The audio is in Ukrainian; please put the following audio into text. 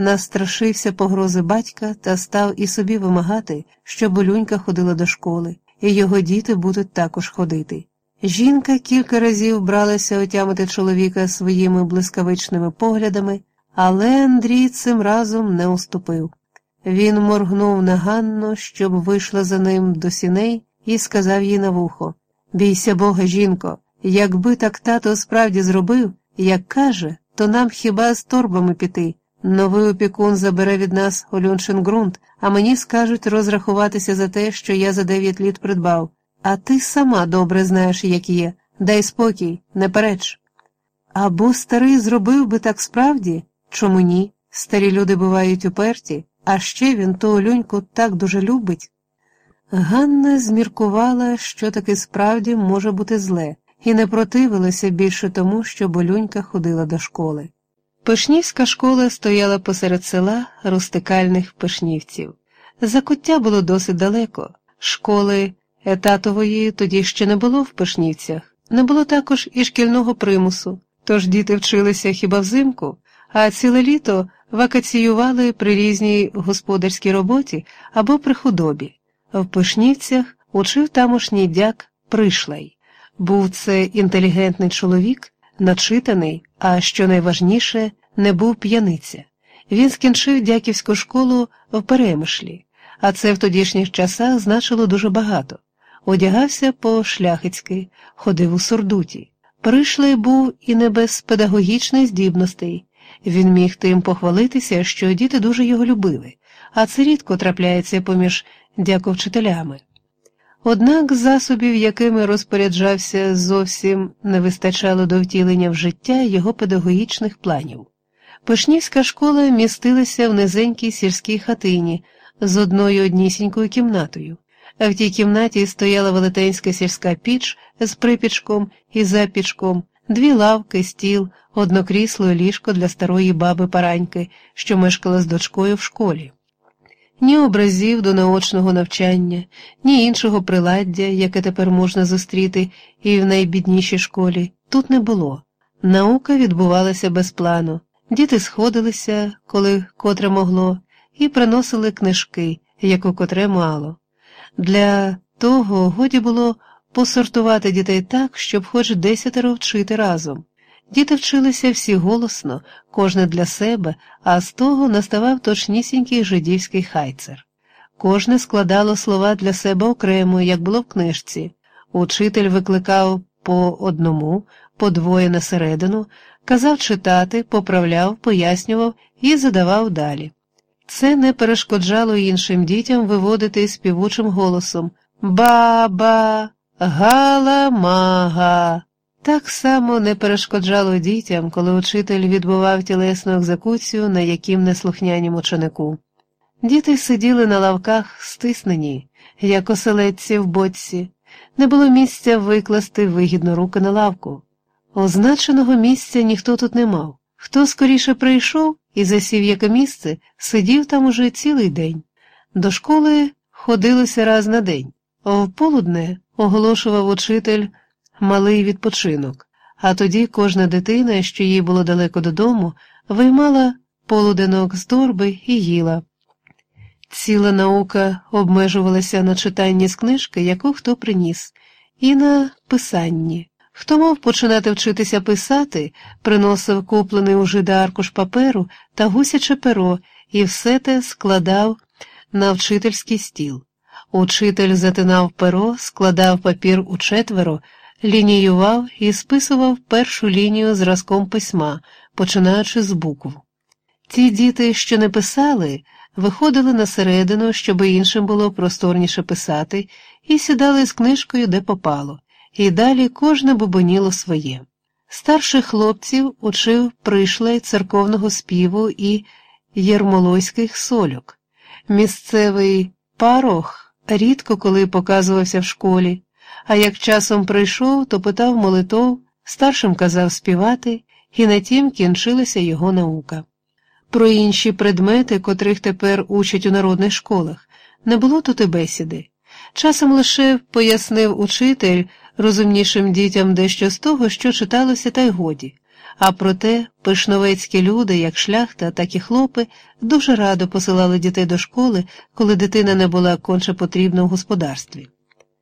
настрашився погрози батька та став і собі вимагати, щоб Олюнька ходила до школи, і його діти будуть також ходити. Жінка кілька разів бралася отямити чоловіка своїми блискавичними поглядами, але Андрій цим разом не уступив. Він моргнув на Ганну, щоб вийшла за ним до сіней, і сказав їй на вухо Бійся Бога, жінко, якби так тато справді зробив, як каже, то нам хіба з торбами піти. Новий опікун забере від нас Олюнчин ґрунт, а мені скажуть розрахуватися за те, що я за дев'ять літ придбав. А ти сама добре знаєш, як є. Дай спокій, не переч. Або старий зробив би так справді? Чому ні? Старі люди бувають уперті, а ще він того люньку так дуже любить. Ганна зміркувала, що таки справді може бути зле, і не противилася більше тому, що болюнька ходила до школи. Пишнівська школа стояла посеред села рустикальних пишнівців. Закуття було досить далеко. Школи етатової тоді ще не було в пишнівцях, не було також і шкільного примусу, тож діти вчилися хіба взимку, а ціле літо вакаціювали при різній господарській роботі або при худобі. В Пишнівцях учив тамошній дяк Пришлай. Був це інтелігентний чоловік, начитаний, а що найважніше, не був п'яниця. Він скінчив дяківську школу в Перемишлі, а це в тодішніх часах значило дуже багато. Одягався по шляхицьки, ходив у сурдуті. Пришлий був і не без педагогічних здібностей. Він міг тим похвалитися, що діти дуже його любили, а це рідко трапляється поміж дяковчителями. Однак засобів, якими розпоряджався, зовсім не вистачало до втілення в життя його педагогічних планів. Пишнівська школа містилася в низенькій сільській хатині з одною однісінькою кімнатою, а в тій кімнаті стояла велетенська сільська піч з припічком і запічком, дві лавки, стіл, одно крісло і ліжко для старої баби Параньки, що мешкала з дочкою в школі. Ні образів до наочного навчання, ні іншого приладдя, яке тепер можна зустріти і в найбіднішій школі, тут не було. Наука відбувалася без плану, діти сходилися, коли котре могло, і приносили книжки, як у котре мало. Для того годі було посортувати дітей так, щоб хоч десятеро вчити разом. Діти вчилися всі голосно, кожне для себе, а з того наставав точнісінький жидівський хайцер. Кожне складало слова для себе окремо, як було в книжці. Учитель викликав по одному, по двоє на середину, казав читати, поправляв, пояснював і задавав далі. Це не перешкоджало іншим дітям виводити співучим голосом Ба-ба, гала-мага. Так само не перешкоджало дітям, коли учитель відбував тілесну екзекуцію на яким неслухнянім ученику. Діти сиділи на лавках, стиснені, як оселедці в боці, не було місця викласти вигідно руки на лавку. Означеного місця ніхто тут не мав. Хто скоріше прийшов і засів яке місце, сидів там уже цілий день. До школи ходилося раз на день, в полудне оголошував учитель малий відпочинок, а тоді кожна дитина, що їй було далеко додому, виймала полуденок з торби і їла. Ціла наука обмежувалася на читанні з книжки, яку хто приніс, і на писанні. Хто мав починати вчитися писати, приносив куплений у жида аркуш паперу та гусяче перо і все те складав на вчительський стіл. Учитель затинав перо, складав папір у четверо, лініював і списував першу лінію зразком письма, починаючи з букв. Ті діти, що не писали, виходили на середину, щоб іншим було просторніше писати, і сідали з книжкою, де попало, і далі кожне бубоніло своє. Старших хлопців учив пришлий церковного співу і єрмолойських сольок. Місцевий парох рідко коли показувався в школі, а як часом прийшов, то питав молитов, старшим казав співати, і на тім кінчилася його наука. Про інші предмети, котрих тепер учать у народних школах, не було тут і бесіди. Часом лише пояснив учитель розумнішим дітям дещо з того, що читалося, та й годі, А проте пишновецькі люди, як шляхта, так і хлопи, дуже радо посилали дітей до школи, коли дитина не була конче потрібна в господарстві.